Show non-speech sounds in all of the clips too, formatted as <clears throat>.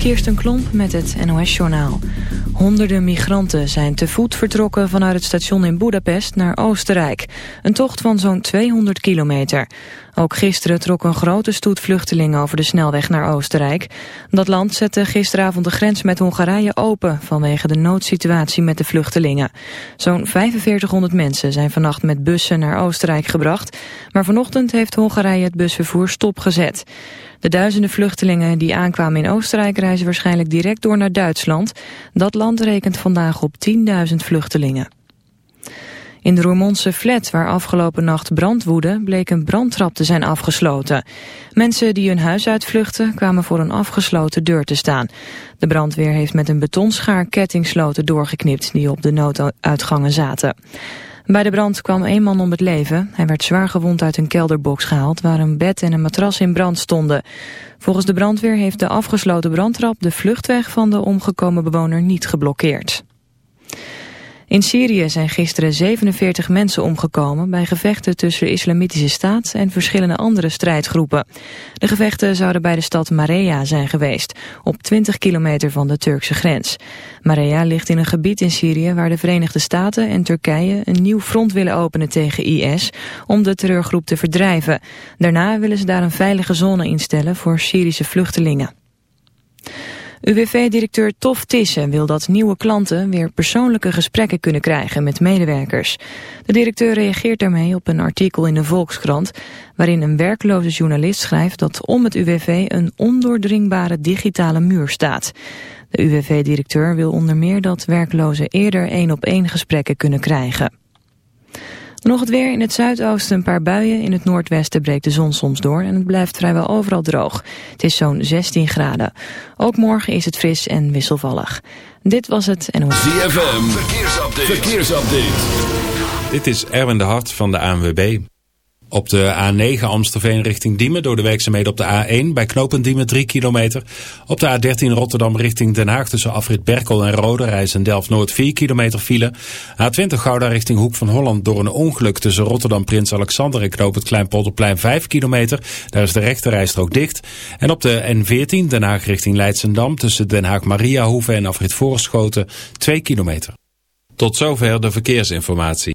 Kirsten Klomp met het NOS-journaal. Honderden migranten zijn te voet vertrokken vanuit het station in Budapest naar Oostenrijk. Een tocht van zo'n 200 kilometer. Ook gisteren trok een grote stoet vluchtelingen over de snelweg naar Oostenrijk. Dat land zette gisteravond de grens met Hongarije open vanwege de noodsituatie met de vluchtelingen. Zo'n 4500 mensen zijn vannacht met bussen naar Oostenrijk gebracht. Maar vanochtend heeft Hongarije het busvervoer stopgezet. De duizenden vluchtelingen die aankwamen in Oostenrijk reizen waarschijnlijk direct door naar Duitsland. Dat land rekent vandaag op 10.000 vluchtelingen. In de Roermondse flat waar afgelopen nacht brand woedde... bleek een brandtrap te zijn afgesloten. Mensen die hun huis uitvluchten kwamen voor een afgesloten deur te staan. De brandweer heeft met een betonschaar kettingsloten doorgeknipt... die op de nooduitgangen zaten. Bij de brand kwam een man om het leven. Hij werd zwaar gewond uit een kelderbox gehaald... waar een bed en een matras in brand stonden. Volgens de brandweer heeft de afgesloten brandtrap... de vluchtweg van de omgekomen bewoner niet geblokkeerd. In Syrië zijn gisteren 47 mensen omgekomen bij gevechten tussen de Islamitische Staat en verschillende andere strijdgroepen. De gevechten zouden bij de stad Marea zijn geweest, op 20 kilometer van de Turkse grens. Marea ligt in een gebied in Syrië waar de Verenigde Staten en Turkije een nieuw front willen openen tegen IS om de terreurgroep te verdrijven. Daarna willen ze daar een veilige zone instellen voor Syrische vluchtelingen. UWV-directeur Tof Tissen wil dat nieuwe klanten weer persoonlijke gesprekken kunnen krijgen met medewerkers. De directeur reageert daarmee op een artikel in de Volkskrant waarin een werkloze journalist schrijft dat om het UWV een ondoordringbare digitale muur staat. De UWV-directeur wil onder meer dat werklozen eerder één op één gesprekken kunnen krijgen. Nog het weer in het zuidoosten een paar buien. In het noordwesten breekt de zon soms door en het blijft vrijwel overal droog. Het is zo'n 16 graden. Ook morgen is het fris en wisselvallig. Dit was het en ZFM, verkeersupdate. verkeersupdate. Dit is Erwin de Hart van de ANWB. Op de A9 Amstelveen richting Diemen door de werkzaamheden op de A1 bij knooppunt Diemen 3 kilometer. Op de A13 Rotterdam richting Den Haag tussen afrit Berkel en Rode Reis en Delft-Noord 4 kilometer file. A20 Gouda richting Hoek van Holland door een ongeluk tussen Rotterdam Prins Alexander en knooppunt Kleinpolderplein 5 kilometer. Daar is de rechte rijstrook dicht. En op de N14 Den Haag richting Leidsendam tussen Den Haag Mariahoeve en afrit Voorschoten 2 kilometer. Tot zover de verkeersinformatie.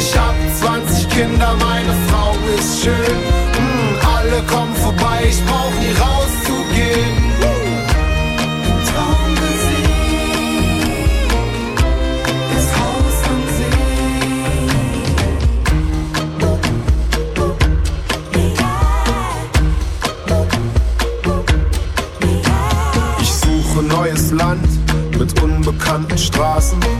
ich hab 20 Kinder, meine Frau ist schön. Mm, alle kommen vorbei, ich brauch nie rauszugehen. Mm. Traum das Haus am See. Ich suche Neues Land mit unbekannten Straßen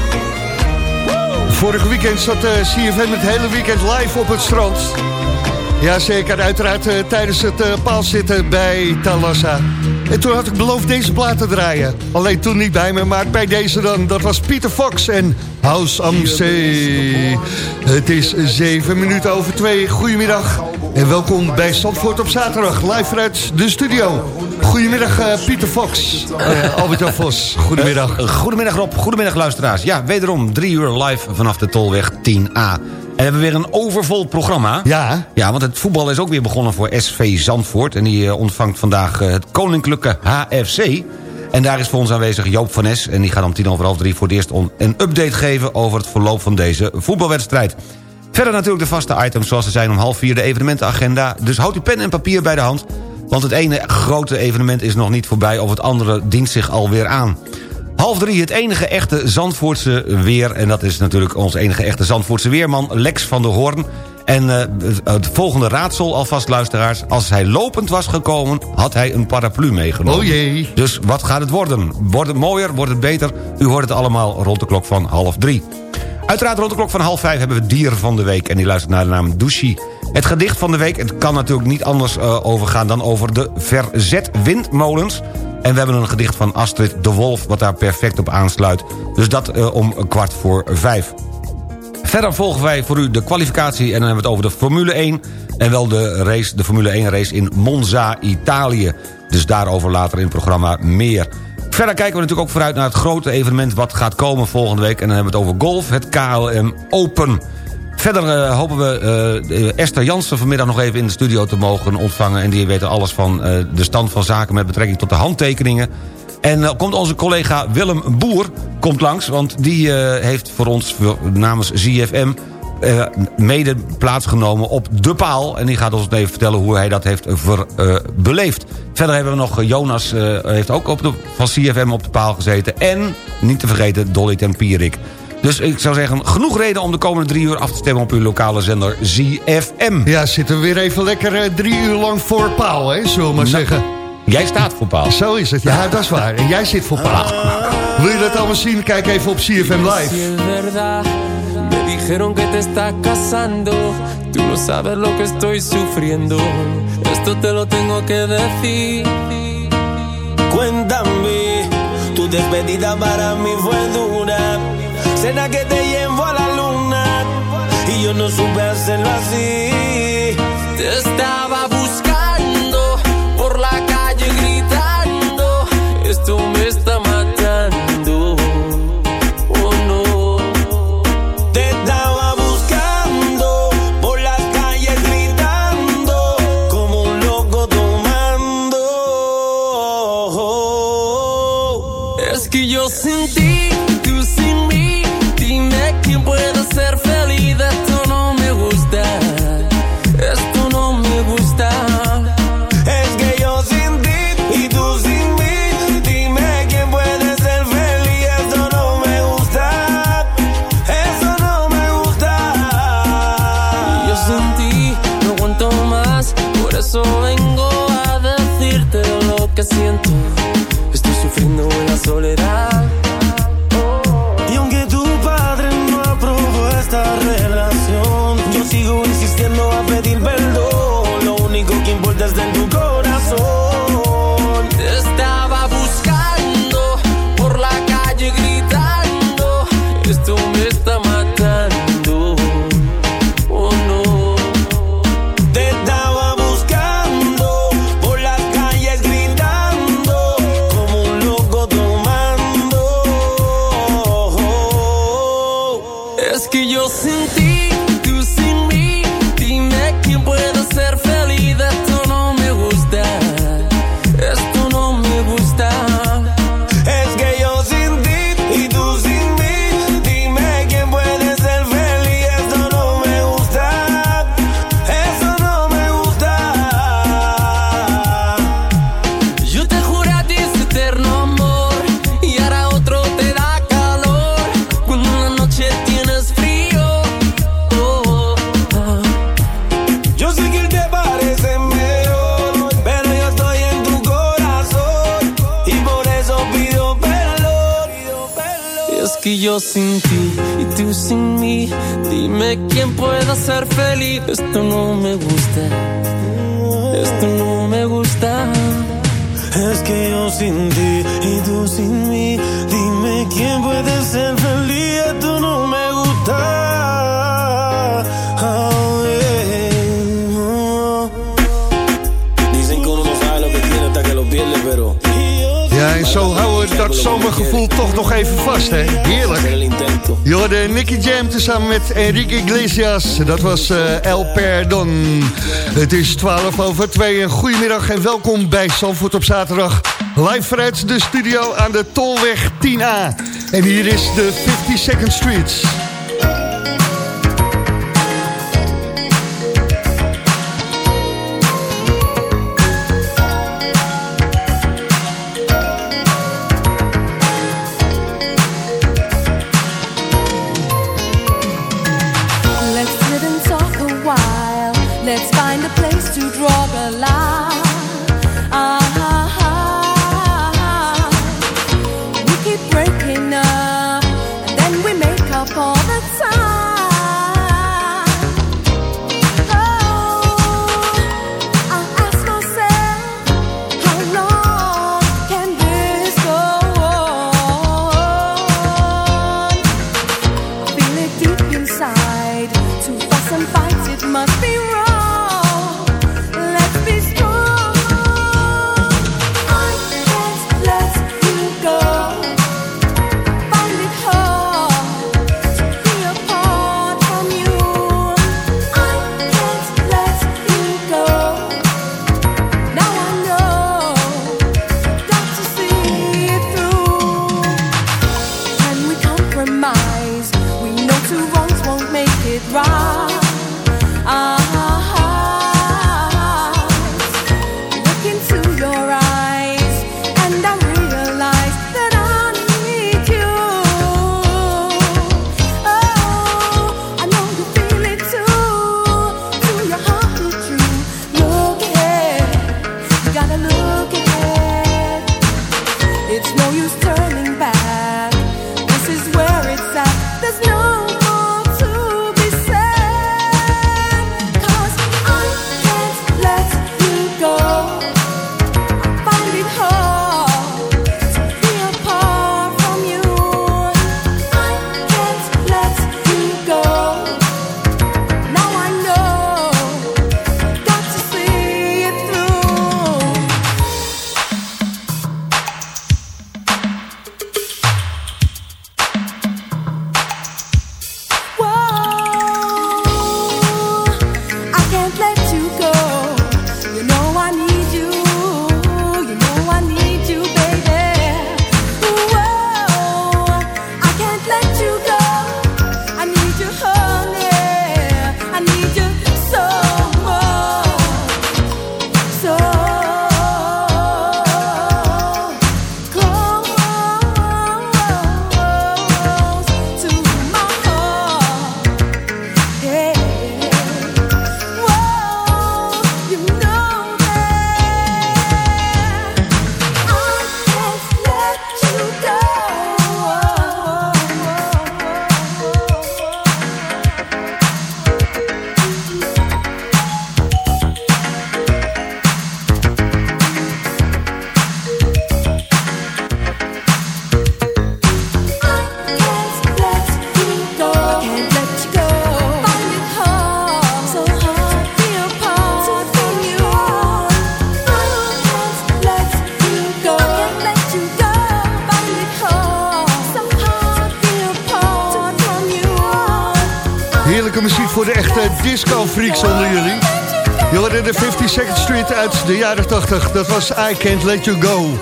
Vorig weekend zat eh, CFM het hele weekend live op het strand. Jazeker, uiteraard eh, tijdens het uh, paalzitten bij Talassa. En toen had ik beloofd deze plaat te draaien. Alleen toen niet bij me, maar bij deze dan. Dat was Pieter Fox en House am Zee. Het is zeven minuten over twee. Goedemiddag en welkom bij Zandvoort op zaterdag. Live vanuit de studio. Goedemiddag eh, Pieter Fox. Uh, Albert-Jan Vos, goedemiddag. Uh, goedemiddag Rob, goedemiddag luisteraars. Ja, wederom drie uur live vanaf de Tolweg 10A. En we hebben weer een overvol programma. Ja. Ja, want het voetbal is ook weer begonnen voor SV Zandvoort. En die ontvangt vandaag het koninklijke HFC. En daar is voor ons aanwezig Joop van Nes. En die gaat om tien over half drie voor het eerst een update geven... over het verloop van deze voetbalwedstrijd. Verder natuurlijk de vaste items zoals ze zijn om half vier de evenementenagenda. Dus houd uw pen en papier bij de hand. Want het ene grote evenement is nog niet voorbij... of het andere dient zich alweer aan. Half drie, het enige echte Zandvoortse weer... en dat is natuurlijk ons enige echte Zandvoortse weerman... Lex van der Hoorn. En uh, het volgende raadsel alvast, luisteraars... als hij lopend was gekomen, had hij een paraplu meegenomen. Oh jee. Dus wat gaat het worden? Wordt het mooier? Wordt het beter? U hoort het allemaal rond de klok van half drie. Uiteraard rond de klok van half vijf hebben we dier van de week... en die luistert naar de naam Douchy. Het gedicht van de week, het kan natuurlijk niet anders uh, overgaan... dan over de verzet windmolens... En we hebben een gedicht van Astrid de Wolf... wat daar perfect op aansluit. Dus dat uh, om kwart voor vijf. Verder volgen wij voor u de kwalificatie... en dan hebben we het over de Formule 1... en wel de, race, de Formule 1 race in Monza, Italië. Dus daarover later in het programma meer. Verder kijken we natuurlijk ook vooruit naar het grote evenement... wat gaat komen volgende week. En dan hebben we het over golf, het KLM Open... Verder uh, hopen we uh, Esther Jansen vanmiddag nog even in de studio te mogen ontvangen. En die weet alles van uh, de stand van zaken met betrekking tot de handtekeningen. En komt onze collega Willem Boer komt langs. Want die heeft voor ons namens ZFM mede plaatsgenomen op de paal. En die gaat ons even vertellen hoe hij dat heeft ver, beleefd. Verder hebben we nog Jonas, heeft ook op de, van CFM op de paal gezeten. En, niet te vergeten, Dolly Tempierik. Dus ik zou zeggen, genoeg reden om de komende drie uur af te stemmen op uw lokale zender ZFM. Ja, zitten we weer even lekker uh, drie uur lang voor paal, hè, zullen we maar nou, zeggen. Jij staat voor paal. Zo is het, ja, dat is waar. En jij zit voor paal. Wil je dat allemaal zien? Kijk even op CFM Live. Me dijeron que te estás casando Tú no sabes lo que estoy sufriendo Esto te lo tengo que decir Cuéntame Tu despedida para mí fue dura Cena que te llevo a la luna y yo no supe hacerlo así. Te Dime quién pueda ser feliz. Esto no me gusta. Esto no me gusta. Es que yo sin ti y tú sin mí. Dime quién puede ser feliz. Esto no me gusta. Oh, yeah. Dicen que uno no sabe lo que tiene hasta que lo pierde, pero. En zo houden we dat zomergevoel toch nog even vast, hè? Heerlijk. Je Nicky Jam tezamen met Enrique Iglesias. Dat was eh, El Perdon. Het is 12 over 2. Een goedemiddag en welkom bij Zandvoort op zaterdag. Live vanuit de studio aan de Tolweg 10A. En hier is de 52nd Street. De jaren 80. Dat was I Can't Let You Go.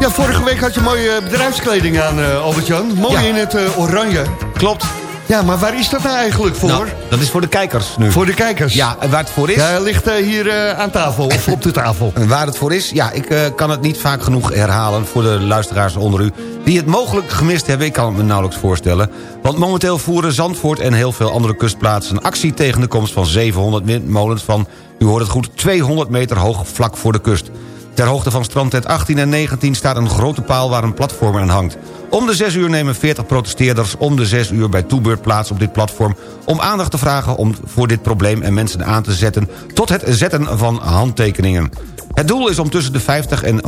Ja, vorige week had je mooie bedrijfskleding aan, eh, Albert-Jan. Mooi Ja. in het eh, oranje. Klopt. Ja, maar waar is dat nou eigenlijk voor? Nou, dat is voor de kijkers nu. Voor de kijkers? Ja, en waar het voor is... Ja, hij ligt eh, hier eh, aan tafel, of <laughs> op de tafel. En waar het voor is, ja, ik eh, kan het niet vaak genoeg herhalen... voor de luisteraars onder u die het mogelijk gemist hebben. Ik kan het me nauwelijks voorstellen. Want momenteel voeren Zandvoort en heel veel andere kustplaatsen... actie tegen de komst van 700 windmolens van, u hoort het goed, 200 meter hoog vlak voor de kust. Ter hoogte van strandtent 18 en 19 staat een grote paal waar een platform aan hangt. Om de 6 uur nemen 40 protesteerders om de 6 uur bij toebeurt plaats op dit platform... om aandacht te vragen om voor dit probleem en mensen aan te zetten... tot het zetten van handtekeningen. Het doel is om tussen de 50 en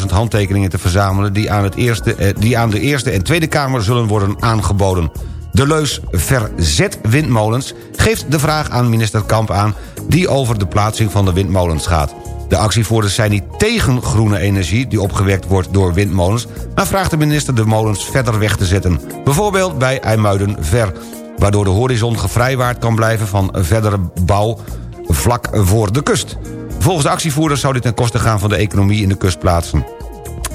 100.000 handtekeningen te verzamelen... Die aan, het eerste, eh, die aan de Eerste en Tweede Kamer zullen worden aangeboden. De leus Verzet windmolens geeft de vraag aan minister Kamp aan... die over de plaatsing van de windmolens gaat. De actievoerders zijn niet tegen groene energie... die opgewekt wordt door windmolens... maar vraagt de minister de molens verder weg te zetten. Bijvoorbeeld bij IJmuiden-Ver... waardoor de horizon gevrijwaard kan blijven van verdere bouw vlak voor de kust. Volgens de actievoerders zou dit ten koste gaan van de economie in de kustplaatsen.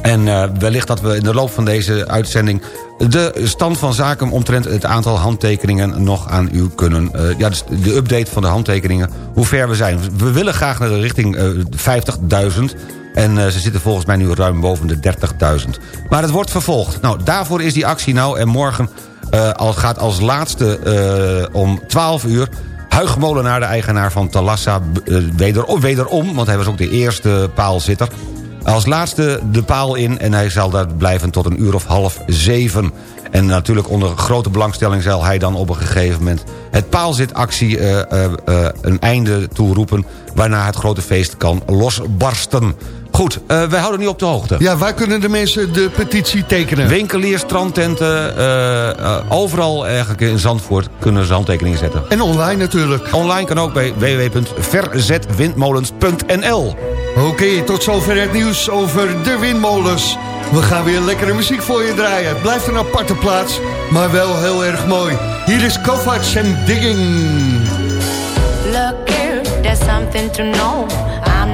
En uh, wellicht dat we in de loop van deze uitzending... de stand van zaken omtrent het aantal handtekeningen nog aan u kunnen... Uh, ja, dus de update van de handtekeningen, hoe ver we zijn. We willen graag naar de richting uh, 50.000... En ze zitten volgens mij nu ruim boven de 30.000. Maar het wordt vervolgd. Nou, daarvoor is die actie nou. En morgen al gaat als laatste om 12 uur... Huig Molenaar, de eigenaar van Talassa, wederom, wederom... want hij was ook de eerste paalzitter... Als laatste de paal in en hij zal daar blijven tot een uur of half zeven. En natuurlijk onder grote belangstelling zal hij dan op een gegeven moment... het paalzitactie uh, uh, een einde toeroepen... waarna het grote feest kan losbarsten. Goed, uh, wij houden nu op de hoogte. Ja, waar kunnen de mensen de petitie tekenen? Winkeliers, strandtenten, uh, uh, overal eigenlijk in Zandvoort kunnen ze handtekeningen zetten. En online natuurlijk. Online kan ook bij www.verzetwindmolens.nl Oké, okay, tot zover het nieuws over de windmolens. We gaan weer lekkere muziek voor je draaien. Het blijft een aparte plaats, maar wel heel erg mooi. Hier is Kovacs en Digging. Look here, there's something to know.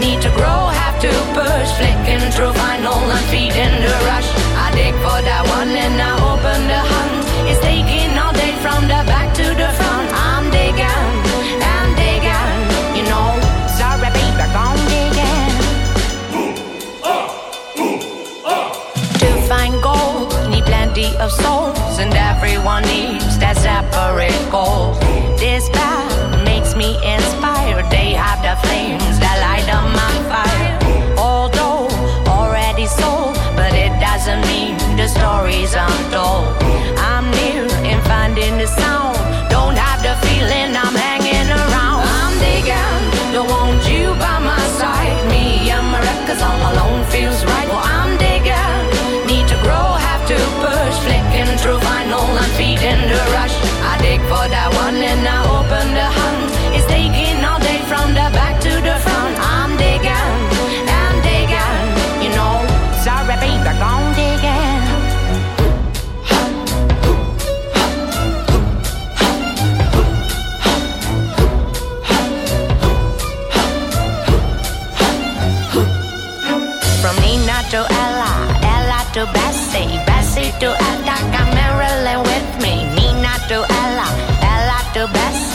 need to grow, have to push. Flicking through vinyl and feeding the rush. I dig for that one and I open the hunt. It's taking all day from the back to the front. I'm digging and digging, you know. Sorry, baby, I'm digging. To find gold, need plenty of souls, and everyone needs that separate goal. This path makes me inspired. They have the flames untold.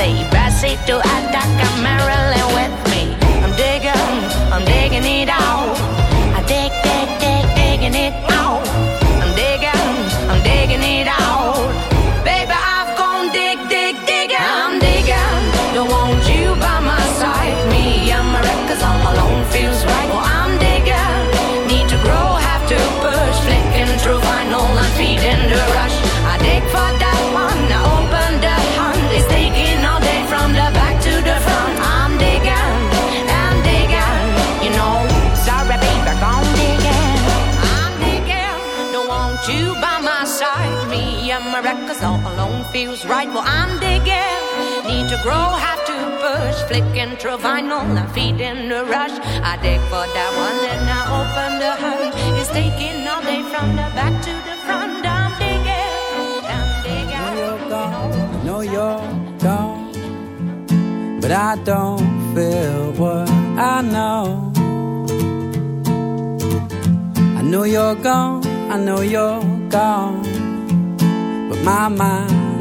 They proceed to a Maryland with feels right. Well, I'm digging, need to grow, have to push. Flicking through vinyl and feeding the rush. I dig for that one and I open the hunt. It's taking all day from the back to the front. I'm digging, I'm digging. Know you're gone. I know you're gone, but I don't feel what I know. I know you're gone, I know you're gone, but my mind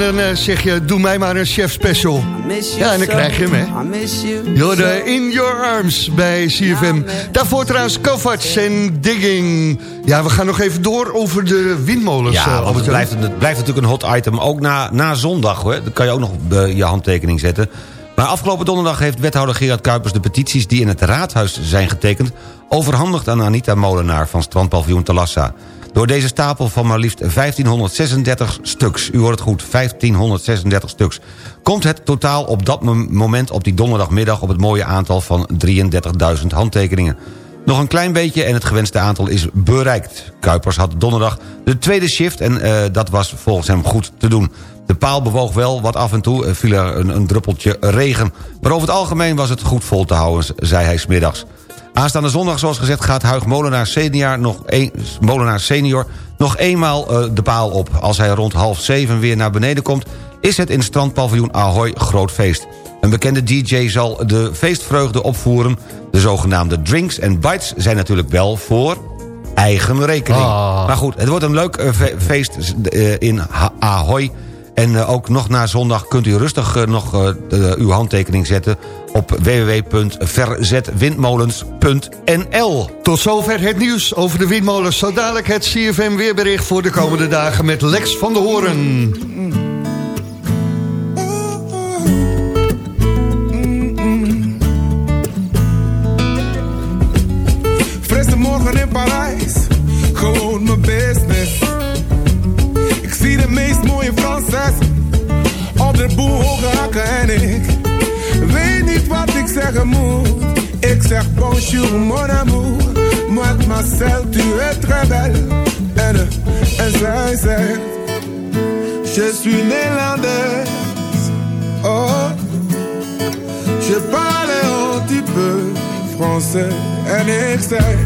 en dan eh, zeg je... doe mij maar een chef special. Ja, en dan krijg je hem, hè. Jorde In Your Arms bij CFM. Daarvoor trouwens Kovacs en Digging. Ja, we gaan nog even door over de windmolens. Ja, eh, want het blijft, het blijft natuurlijk een hot item. Ook na, na zondag, hoor. Dan kan je ook nog eh, je handtekening zetten. Maar afgelopen donderdag heeft wethouder Gerard Kuipers... de petities die in het raadhuis zijn getekend... overhandigd aan Anita Molenaar van strandpaviljoen Talassa. Door deze stapel van maar liefst 1536 stuks... u hoort het goed, 1536 stuks... komt het totaal op dat mom- moment op die donderdagmiddag... op het mooie aantal van 33.000 handtekeningen. Nog een klein beetje en het gewenste aantal is bereikt. Kuipers had donderdag de tweede shift en eh, dat was volgens hem goed te doen. De paal bewoog wel wat af en toe, eh, viel er een, een druppeltje regen. Maar over het algemeen was het goed vol te houden, zei hij smiddags. Aanstaande zondag, zoals gezegd, gaat Huig Molenaar senior nog, een, Molenaar senior nog eenmaal eh, de paal op. Als hij rond half zeven weer naar beneden komt... is het in strandpaviljoen Ahoy groot feest. Een bekende DJ zal de feestvreugde opvoeren. De zogenaamde drinks en bites zijn natuurlijk wel voor eigen rekening. Maar goed, het wordt een leuk eh, fe- feest eh, in Ahoy... En ook nog na zondag kunt u rustig nog uw handtekening zetten... op www.verzetwindmolens.nl. Tot zover het nieuws over de windmolens. Zo dadelijk het CFM weerbericht voor de komende dagen met Lex van der Hoorn. Zeg bonjour mon amour, Mademoiselle, tu es très belle. En zij zegt, je suis néerlandaise. Oh, je parle un petit peu français. En ik zei,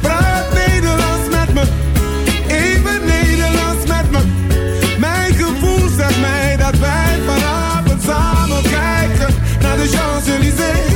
praat Nederlands met me. Even Nederlands met me. Mijn gevoel zegt mij dat wij vanavond samen kijken naar de Champs-Élysées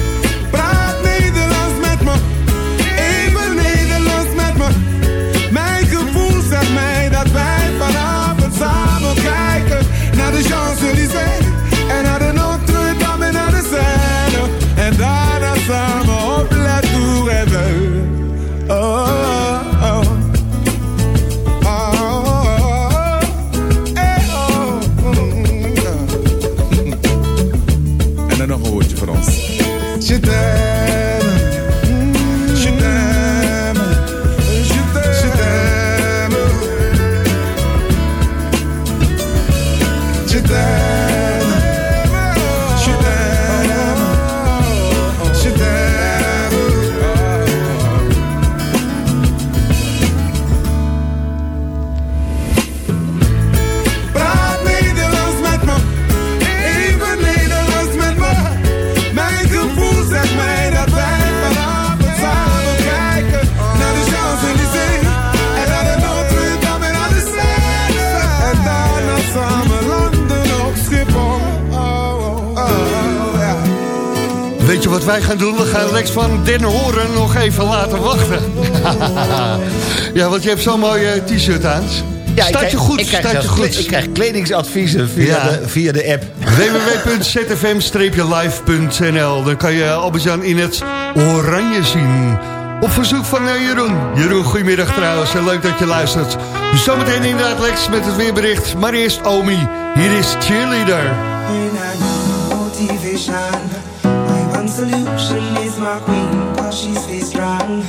want je hebt zo'n mooie t-shirt aan. Ja, ik staat krijg- je goed, ik krijg staat je goed. ik krijg kledingsadviezen via, Ja. de, via de app. <laughs> www.zfm-live.nl Dan kan je Albert-Jan in het oranje zien. Op verzoek van eh, Jeroen. Jeroen, goedemiddag trouwens. en Leuk dat je luistert. Zometeen inderdaad Lex met het weerbericht. Maar eerst Omi. Hier is Cheerleader. motivation. My one solution is my queen, cause she's strong.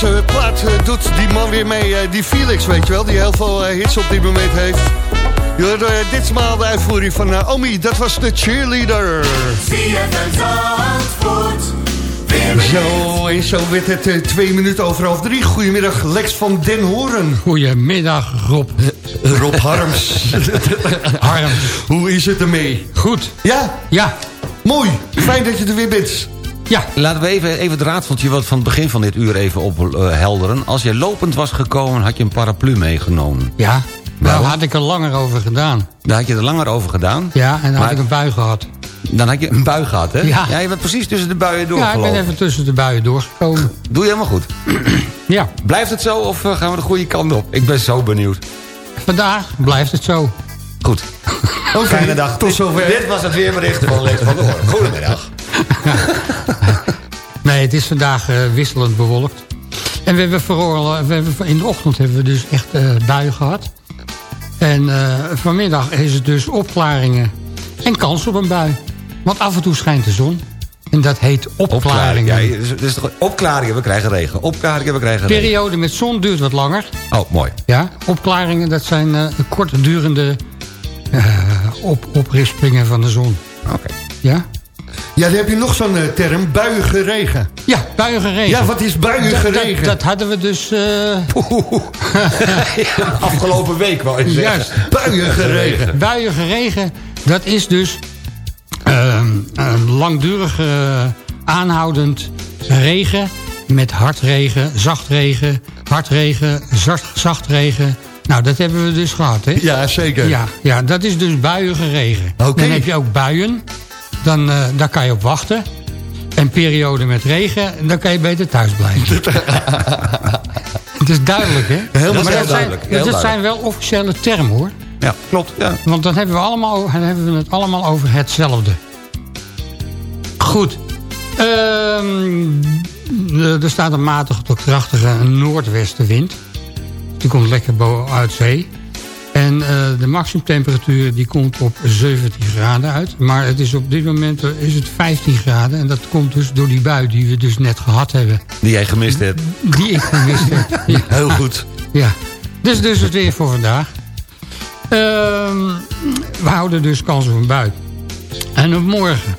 Deze plaat eh, doet die man weer mee, eh, die Felix, weet je wel... die heel veel eh, hits op dit moment heeft. Je ditmaal de uitvoering van Naomi, dat was de cheerleader. Zo, en zo werd het twee minuten over half drie. Goedemiddag, Lex van Den Horen. Goedemiddag, Rob. Rob Harms. <laughs> Harms. Hoe is het ermee? Goed. Ja? Ja. Mooi, fijn dat je er weer bent. Ja. Laten we even, even het raadseltje wat van het begin van dit uur even ophelderen. Als je lopend was gekomen, had je een paraplu meegenomen. Ja, daar had ik er langer over gedaan. Daar had je er langer over gedaan. Ja, en dan Maar- had ik een bui gehad. Dan had je een bui gehad, hè? Ja. je bent precies tussen de buien door, Ja, ik ben even tussen de buien doorgekomen. <clears throat> Doe je helemaal goed. Ja. Blijft het zo of eh, gaan we de goede kant op? Ik ben zo benieuwd. Vandaag blijft het zo. Goed. <laughs> Fijne dag. tot zover. Dit was het weerbericht van Lex van der Hoorn. Goedemiddag. <laughs> Nee, het is vandaag eh, wisselend bewolkt. En we hebben, we hebben in de ochtend hebben we dus echt eh buien gehad. En eh, vanmiddag is het dus opklaringen en kans op een bui. Want af en toe schijnt de zon. En dat heet opklaringen. Ja, dus, dus toch- opklaringen, we krijgen regen. Opklaringen, we krijgen regen. Periode met zon duurt wat langer. Oh, mooi. Ja, opklaringen, dat zijn eh kortdurende op, oprispingen van de zon. Oké. Ja? Ja, dan heb je nog zo'n eh, term, buiige regen. Ja, buiige regen. Ja, wat is buiige dat- regen? Dat, hadden we dus... eh, <laughs> Afgelopen week je zeggen. Juist. Buiige regen. Buiige regen, dat is dus ehm, een langdurige eh, aanhoudend regen met hardregen, zachtregen, hardregen, zacht, zachtregen. Nou, dat hebben we dus gehad, hè? Ja, zeker. Ja, ja dat is dus buiige regen. Oké. Dan heb je ook buien, dan, eh, daar kan je op wachten. En periode met regen, dan kan je beter thuis blijven. <laughs> Het is duidelijk, hè? Helemaal maar dat duidelijk, Zijn, heel dat zijn wel officiële termen, hoor. Ja, klopt. Ja. Want dan hebben we, allemaal, dan hebben we het allemaal over hetzelfde. Goed. Ehm, er staat een matige tot krachtige noordwestenwind. Die komt lekker boven uit zee. En eh, de maximumtemperatuur die komt op 17 graden uit. Maar het is op dit moment eh, is het 15 graden. En dat komt dus door die bui die we dus net gehad hebben. Die jij gemist hebt. Die ik gemist heb. <laughs> Ja. Heel goed. Ja, dus, dus het weer voor vandaag. Ehm, we houden dus kans op een bui. En op morgen.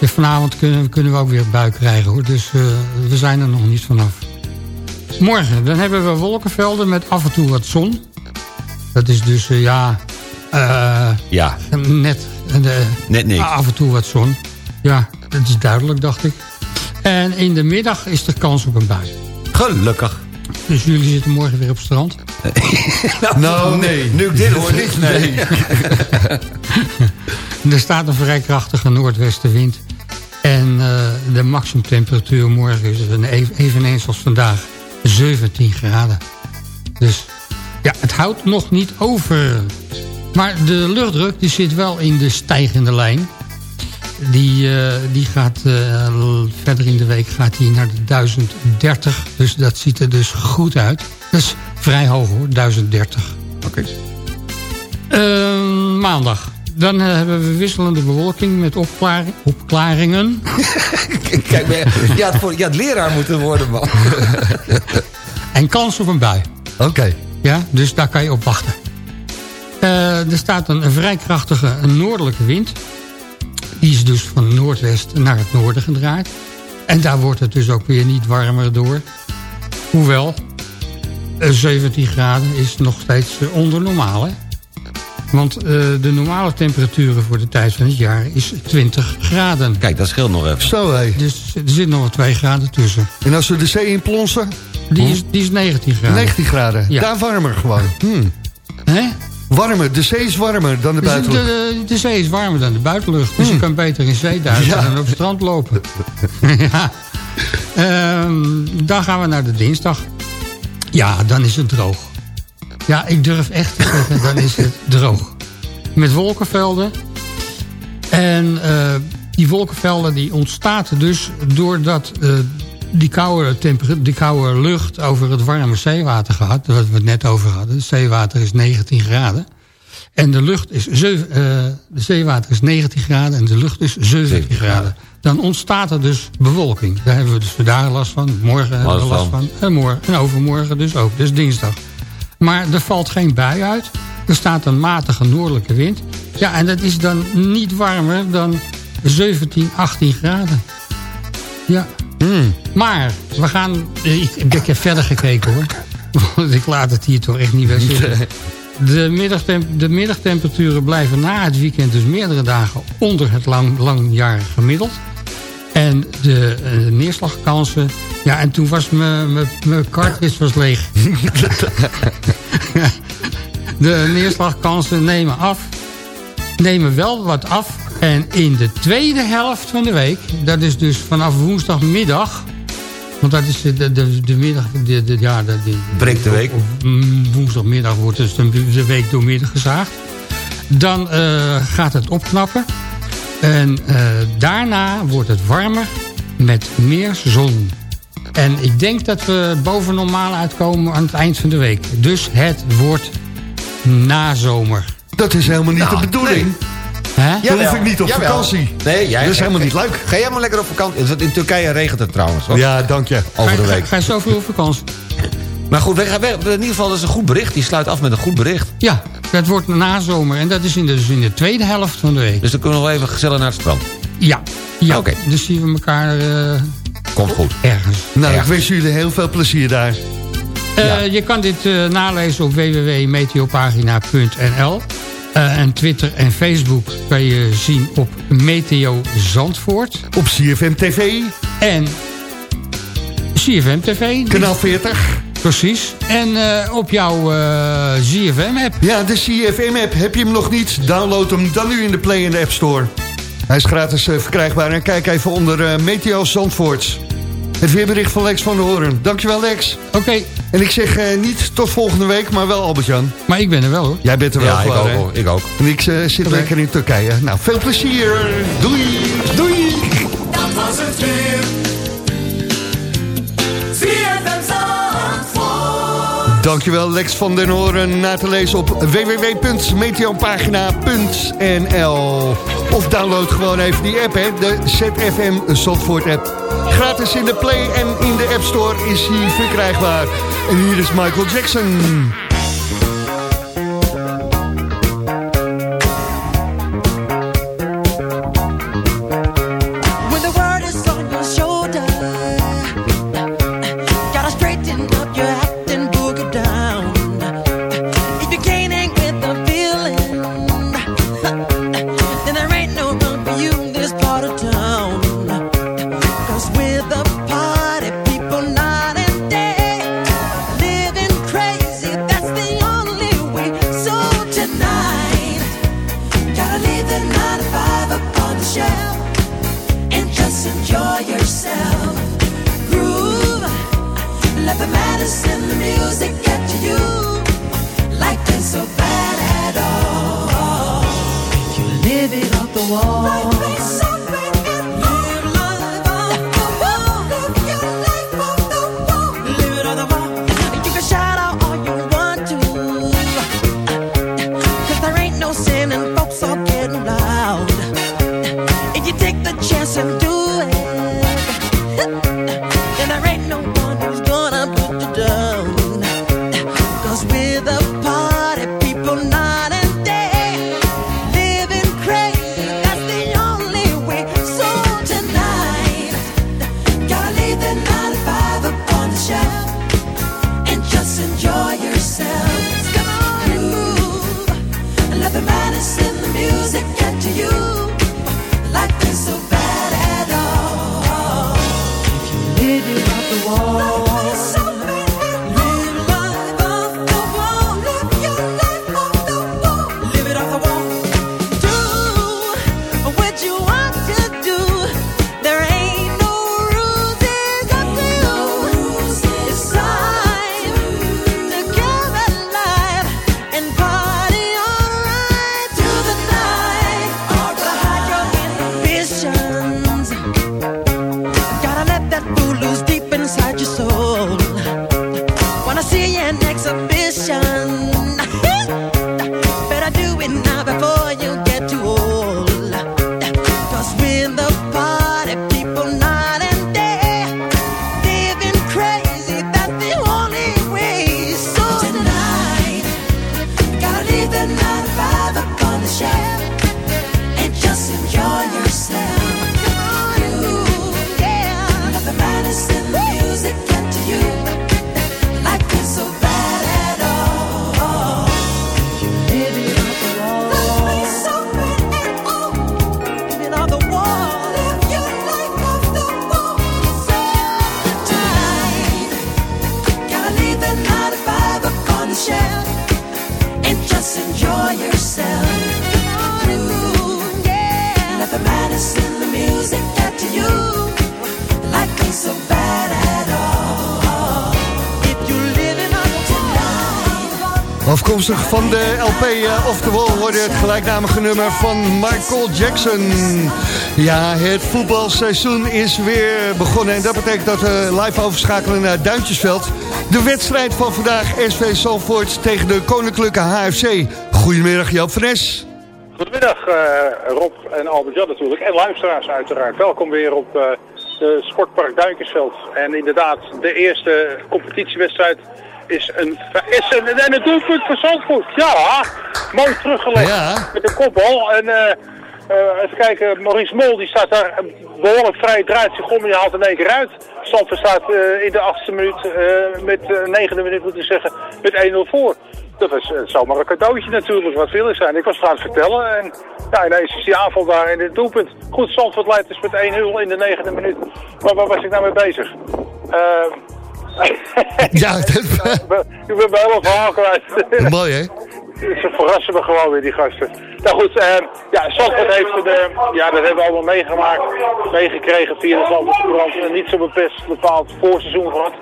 Ja, vanavond kunnen, kunnen we ook weer een bui krijgen hoor. Dus eh, we zijn er nog niet vanaf. Morgen, dan hebben we wolkenvelden met af en toe wat zon. Dat is dus, eh, ja... eh, Ja, net, eh, net niks. af en toe wat zon. Ja, dat is duidelijk, dacht ik. En in de middag is er kans op een bui. Gelukkig. Dus jullie zitten morgen weer op het strand. <laughs> Nou, nee. Nu ik dit hoor, niet. Nee. <laughs> Er staat een vrij krachtige noordwestenwind. En eh, de maximumtemperatuur morgen is een ev- eveneens als vandaag 17 graden. Dus ja, het houdt nog niet over. Maar de luchtdruk die zit wel in de stijgende lijn. Die, eh, die gaat eh, verder in de week gaat die naar de 1030. Dus dat ziet er dus goed uit. Dat is vrij hoog hoor, 1030. Oké. Ehm, maandag. Dan eh, hebben we wisselende bewolking met opklaring, opklaringen. <laughs> Kijk, je, had voor, je had leraar moeten worden, man. <laughs> en kans op een bui. Oké. Ja, dus daar kan je op wachten. Eh, er staat een, vrij krachtige noordelijke wind. Die is dus van noordwest naar het noorden gedraaid. En daar wordt het dus ook weer niet warmer door. Hoewel, eh, 17 graden is nog steeds eh, onder normaal. Hè? Want eh, de normale temperaturen voor de tijd van het jaar is 20 graden. Kijk, dat scheelt nog even. Zo, hé. Dus er zit nog wel 2 graden tussen. En als we de zee in plonsen? Die is, die is 19 graden. 19 graden. Ja. Daar warmer gewoon. Hmm. Hè? Warmer. De zee is warmer dan de Dus buitenlucht. de, de zee is warmer dan de buitenlucht. Dus je kan beter in zee duiken Ja. dan op het strand lopen. <laughs> ja. Ehm, dan gaan we naar de dinsdag. Ja, dan is het droog. Ja, ik durf echt te zeggen, dan is het <laughs> droog. Met wolkenvelden. En eh, die wolkenvelden die ontstaan dus doordat eh, die, koude die koude lucht over het warme zeewater gaat. Wat we het net over hadden. Het zeewater is 19 graden. En de lucht is eh, de zeewater is 19 graden en de lucht is 17 graden. dan ontstaat er dus bewolking. Daar hebben we dus vandaag last van, morgen hebben we Last van. En, morgen, en overmorgen dus ook, dus dinsdag. Maar er valt geen bui uit. Er staat een matige noordelijke wind. Ja, en dat is dan niet warmer dan 17, 18 graden. Ja. Maar, we gaan... Ik, ik heb verder gekeken hoor. Want ik laat het hier toch echt niet bij zitten. De, middagtem- de middagtemperaturen blijven na het weekend dus meerdere dagen onder het lang, langjarig gemiddeld. En de eh, neerslagkansen... Ja, en toen was mijn cartridge was leeg. <laughs> de neerslagkansen nemen af. Nemen wel wat af. En in de tweede helft van de week... dat is dus vanaf woensdagmiddag... want dat is de, de, de, de middag... De, de, ja, de, de, Breekt de week. of, mm, woensdagmiddag wordt dus de, de week doormidden gezaagd. Dan eh, gaat het opknappen. En eh, daarna wordt het warmer met meer zon. En ik denk dat we boven normaal uitkomen aan het eind van de week. Dus het wordt nazomer. Dat is helemaal niet Nou, de bedoeling. Hè? Dan hoef ik niet op vakantie. Nee, jij, Dat is helemaal niet leuk. Ga jij maar lekker op vakantie. In Turkije regent het trouwens. hoor. Ja, dank je. Over de Ga, week. ga je zoveel op vakantie? Maar goed, we gaan, we- in ieder geval dat is een goed bericht. Die sluit af met een goed bericht. Ja, dat wordt nazomer. En dat is in de, dus in de tweede helft van de week. Dus dan kunnen we nog even gezellig naar het strand. Ja, ja. Oké. dus zien we elkaar eh, Komt goed. ergens. Nou, ik wens jullie heel veel plezier daar. Eh, Je kan dit eh, nalezen op www.meteopagina.nl. Eh, en Twitter en Facebook kan je zien op Meteo Zandvoort. Op CFM TV, En CFM TV. kanaal 40. Precies. En eh, op jouw eh ZFM-app. Ja, de CFM-app. Heb je hem nog niet? Download hem dan nu in de Play en de App Store. Hij is gratis verkrijgbaar. En kijk even onder Meteo Zandvoort. Het weerbericht van Lex van der Hoorn. Dankjewel, Lex. Oké, En ik zeg eh, niet tot volgende week, maar wel Albert-Jan. maar ik ben er wel hoor. Jij bent er wel Ja, ik ook hoor. Ik ook. En ik eh, zit lekker in Turkije. Nou, veel plezier. Doei. Doei. Dat was het weer. ZFM Zandvoort. Dankjewel Lex van den Hoorn. Na te lezen op www.meteopagina.nl Of download gewoon even die app, hè, de ZFM Zandvoort app. Gratis in de Play en in de App Store is hij verkrijgbaar. En hier is Michael Jackson. To you. Nummer van Michael Jackson. Ja, het voetbalseizoen is weer begonnen en dat betekent dat we live overschakelen naar Duintjesveld. De wedstrijd van vandaag, SV Zalvoort tegen de Koninklijke HFC. Goedemiddag Joop van Es. Goedemiddag eh, Rob en Albert-Jan natuurlijk. En luisteraars uiteraard. Welkom weer op eh de Sportpark Duinkensveld. En inderdaad, de eerste competitiewedstrijd is een, is een, en een doelpunt voor Zandvoort. Ja, mooi teruggelegd met een kopbal. En eh, eh, even kijken, Maurice Mol die staat daar behoorlijk vrij, draait zich om en die haalt in één keer uit. Zandvoort staat eh, in de achtste minuut, met uh, negende minuut moet ik zeggen, met 1-0 voor. Dat was zomaar een cadeautje natuurlijk, wat wil ik zijn. Ik was het aan het vertellen en ja, ineens is die aanval daar in het doelpunt. Goed, Zandvoort leidt dus met 1-0 in de negende minuut. Maar waar was ik nou mee bezig? Eh, <laughs> ja, ik ben bij helemaal verhaal kwijt. <laughs> Mooi hè? Ze verrassen me gewoon weer, die gasten. Nou goed, eh, ja, Zandvoort heeft het, eh, ja, dat hebben we allemaal meegemaakt, meegekregen via de Zandvoortse. Een niet zo bepest bepaald voorseizoen gehad.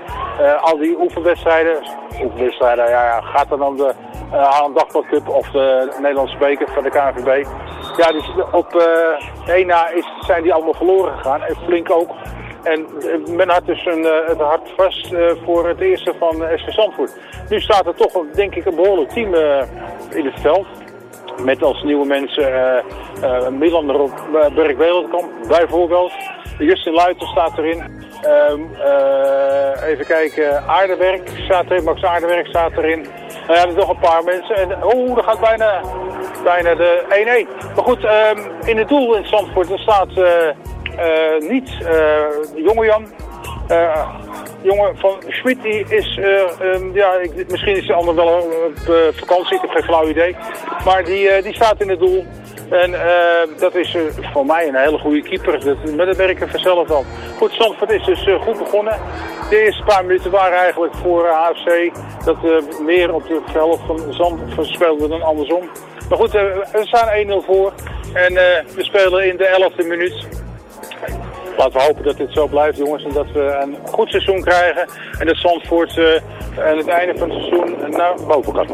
Eh, al die oefenwedstrijden, oefenwedstrijden, ja, ja, gaat dan om de uh, Haan Dagblad Cup of de Nederlandse beker van de KNVB. Ja, dus op eh één na is, zijn die allemaal verloren gegaan, en flink ook. En men had dus een, eh, het hart vast eh, voor het eerste van eh, SV Zandvoort. Nu staat er toch, denk ik, een behoorlijk team in het veld. Met als nieuwe mensen Milan erop, uh, Berg Wereldkamp bijvoorbeeld. Justin Luiten staat erin. Ehm, eh, even kijken, Aardewerk staat erin, Max Aardewerk staat erin. Nou ja, er nog een paar mensen. En oeh, er gaat bijna, bijna de 1-1. Maar goed, ehm, in het doel in Zandvoort staat niet eh jonge Jan. Eh, jongen van Schmid is, eh, ehm, ja, misschien is de ander wel op eh, vakantie, ik heb geen flauw idee. Maar die, eh, die staat in het doel. En eh, dat is eh, voor mij een hele goede keeper. Dat, maar dat vanzelf al. Goed, Zandvoort is dus eh, goed begonnen. De eerste paar minuten waren eigenlijk voor eh, HFC dat eh, meer op de helft van Zandvoort speelde dan andersom. Maar goed, eh, we staan 1-0 voor. En eh, we spelen in de 11e minuut. Laten we hopen dat dit zo blijft, jongens. En dat we een goed seizoen krijgen. En dat Zandvoort eh, aan het einde van het seizoen naar boven kan.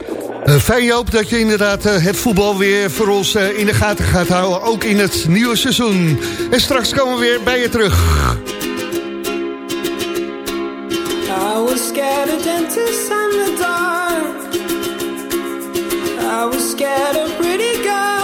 Eh, fijn Joop dat je inderdaad eh, het voetbal weer voor ons eh, in de gaten gaat houden. Ook in het nieuwe seizoen. En straks komen we weer bij je terug. I was scared of dentists and the dark. I was scared of pretty girls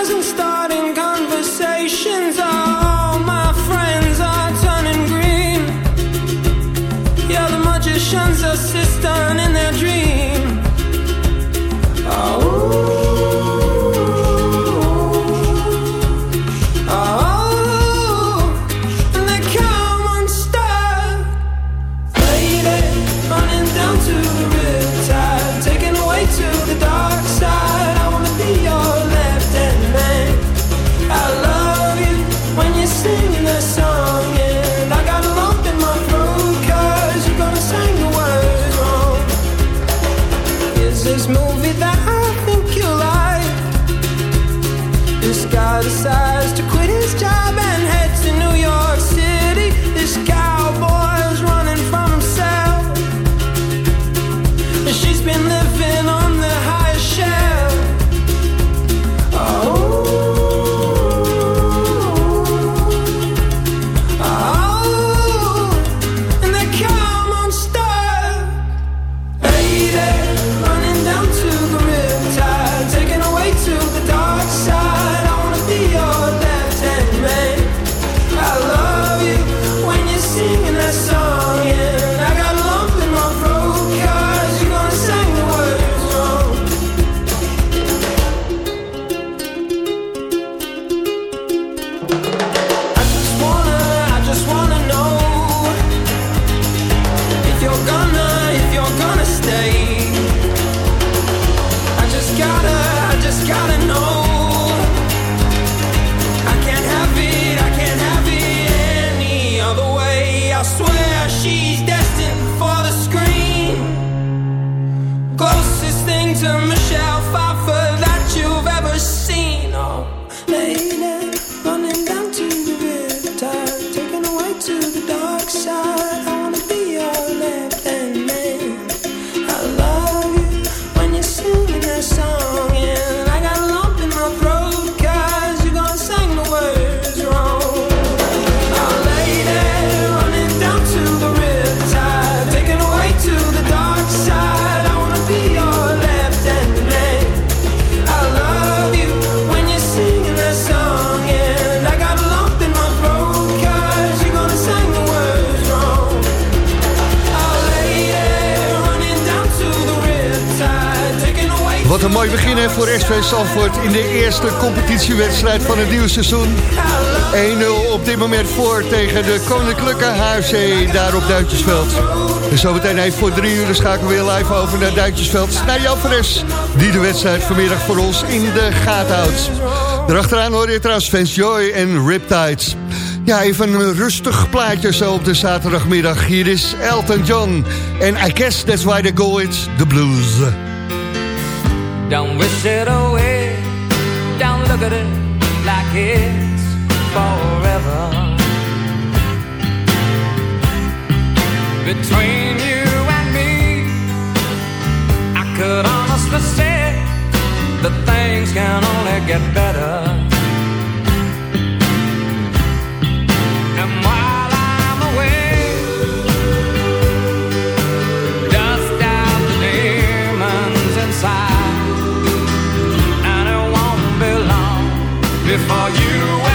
seizoen. 1-0 op dit moment voor tegen de Koninklijke HFC daar op Duintjesveld. En zometeen even voor drie uur schakelen we weer live over naar Duintjesveld. Naar Jan Fres, die de wedstrijd vanmiddag voor ons in de gaten houdt. Daarachteraan hoor je trouwens Fans Joy en Riptides. Ja, even een rustig plaatje zo op de zaterdagmiddag. Hier is Elton John. En I guess that's why they call it the blues. Don't wish it away. Don't look at it's forever. Between you and me, I could honestly say that things can only get better. Before you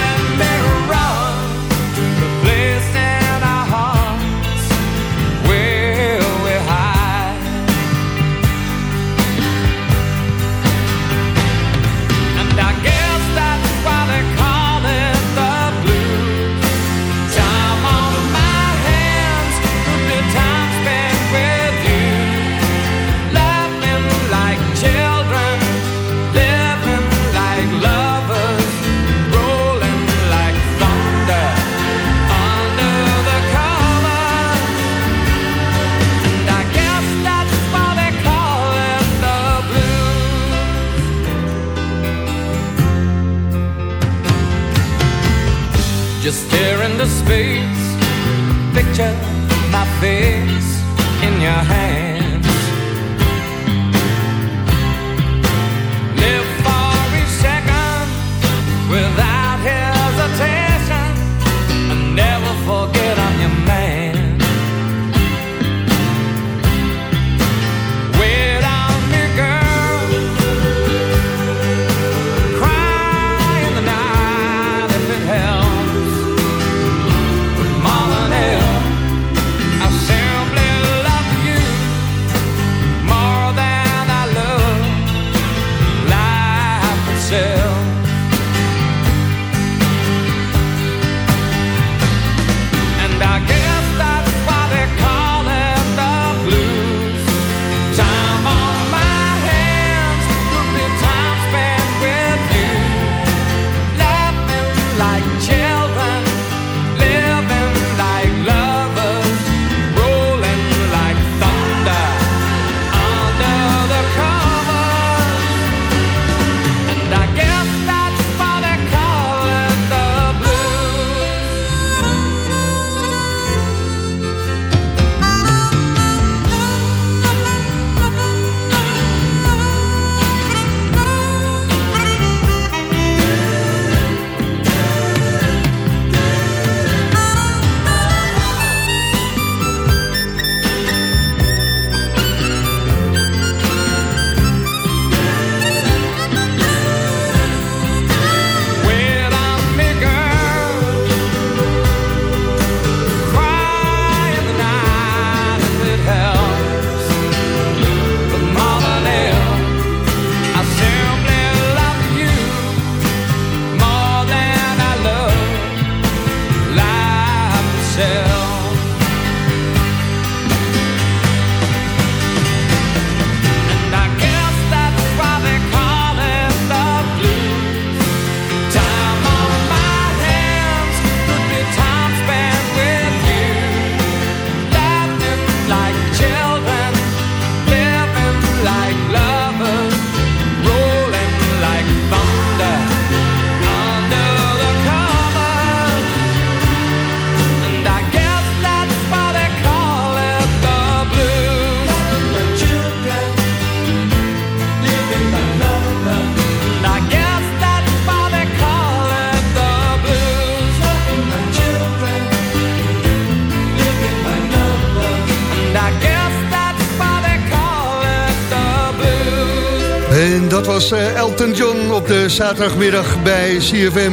eh, Elton John op de zaterdagmiddag bij CFM.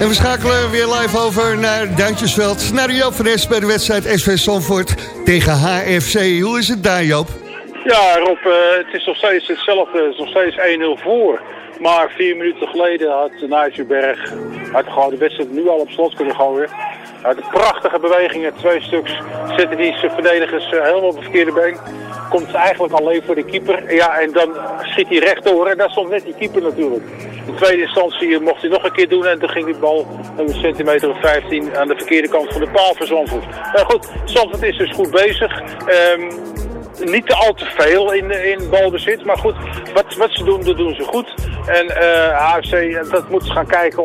En we schakelen weer live over naar Duintjesveld. Naar Joop van Es bij de wedstrijd SV Zandvoort tegen HFC. Hoe is het daar, Joop? Ja, Rob, eh, het is nog steeds hetzelfde. Het is nog steeds 1-0 voor. Maar vier minuten geleden had Nijsselberg had gewoon de wedstrijd nu al op slot kunnen gooien. De prachtige bewegingen, twee stuks, zetten die verdedigers eh, helemaal op het verkeerde been. Komt eigenlijk alleen voor de keeper. Ja, en dan schiet hij rechtdoor en daar stond net die keeper natuurlijk. In tweede instantie mocht hij nog een keer doen en toen ging die bal een centimeter of 15 aan de verkeerde kant van de paal voor. Maar goed, Zandvoort is dus goed bezig. Ehm, niet al te veel in, in balbezit. Maar goed, wat, wat ze doen, dat doen ze goed. En eh HFC, dat moet ze gaan kijken,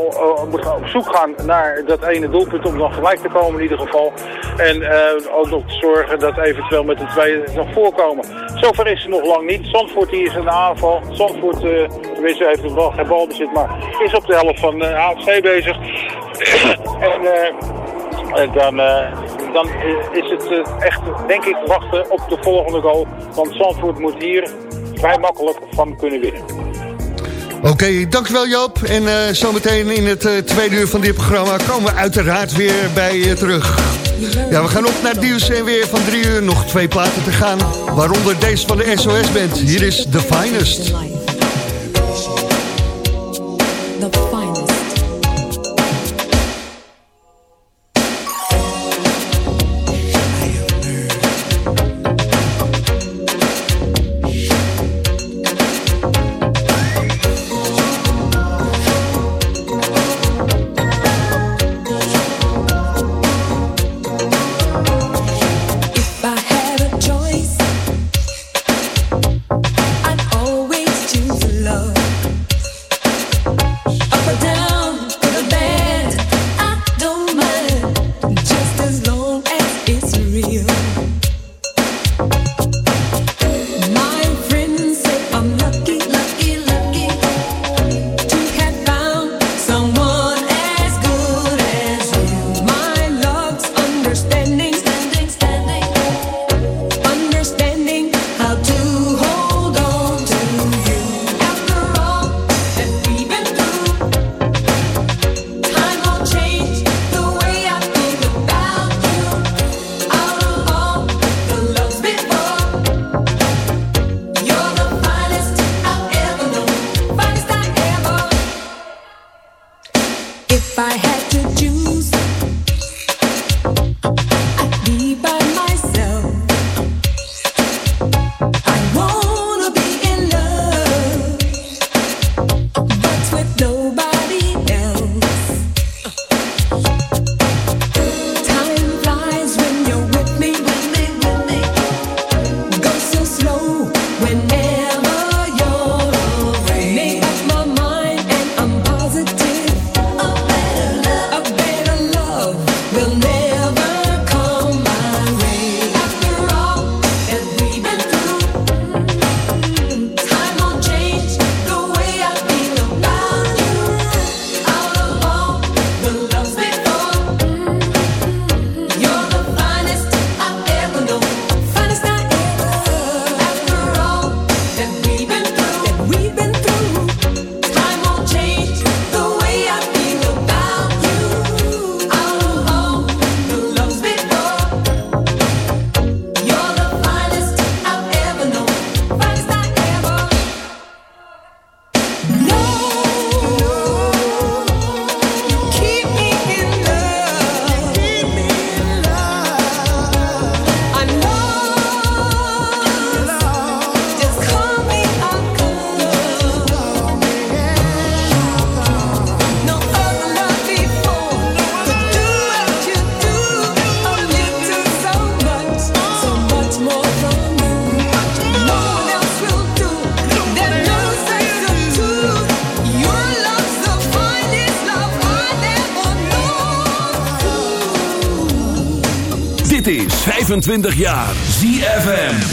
moet gaan op zoek gaan naar dat ene doelpunt om dan gelijk te komen in ieder geval. En eh, ook nog te zorgen dat eventueel met de tweede nog voorkomen. Zover is het nog lang niet. Zandvoort is in de aanval. Zandvoort, uh, tenminste heeft wel geen balbezit, maar is op de helft van HFC bezig. <coughs> en... eh dan, eh, dan is het eh, echt, denk ik, wachten op de volgende goal. Want Zandvoort moet hier vrij makkelijk van kunnen winnen. Oké, dankjewel Joop. En eh, zometeen in het eh, tweede uur van dit programma komen we uiteraard weer bij je terug. Ja, we gaan op naar het en weer van drie uur nog twee platen te gaan. Waaronder deze van de SOS Band. Hier is. The finest. 25 jaar ZFM.